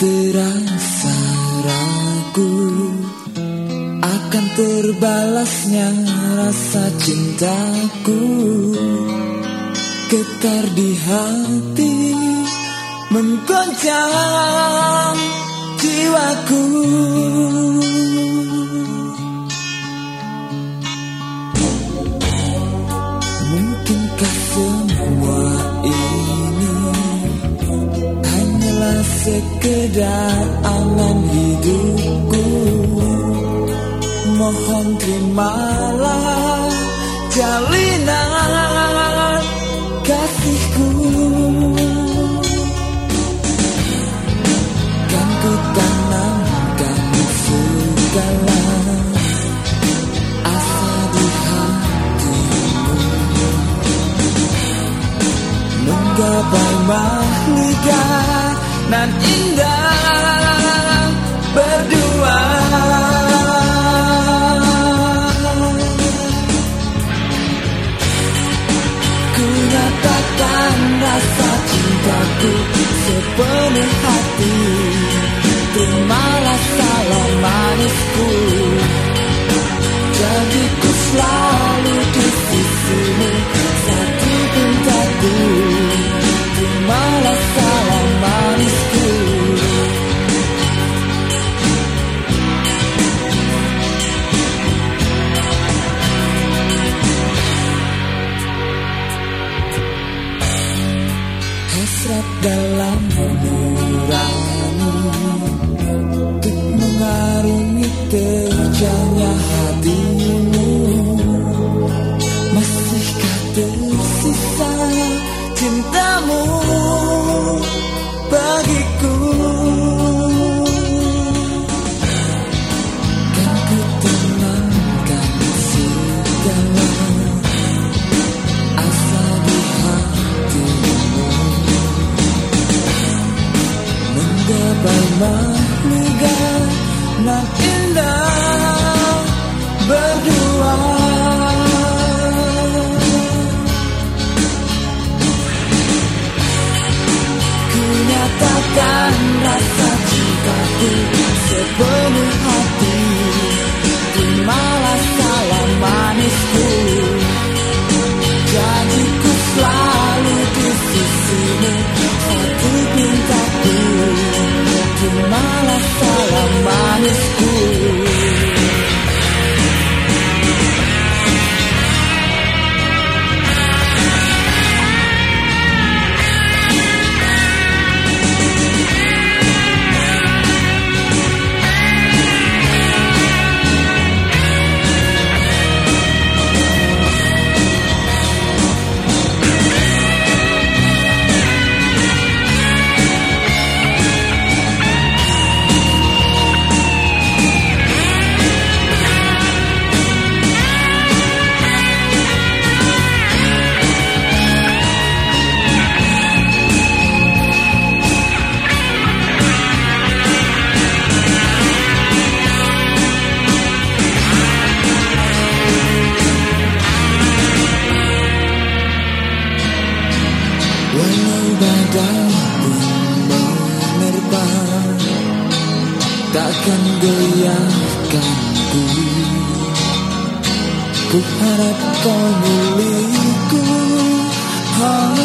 Terasa ragu Akan terbalasnya rasa cintaku. Getar di hati Menggoncang sekedar angan hidupku. Mohon terimalah jalinan kasihku. Kan ku tanamkan segala nan indah berdua. Ku nyatakan rasa cintaku sepenuh hati. Terimalah salam manisku. Jadi ku selalu dalam nurani Untuk mengarungi terjangnya Nan indah berdua. Ku nyatakan rasa cintaku Pun menerpa Takkan goyahkanku Ku? Harap kau milikku. oh,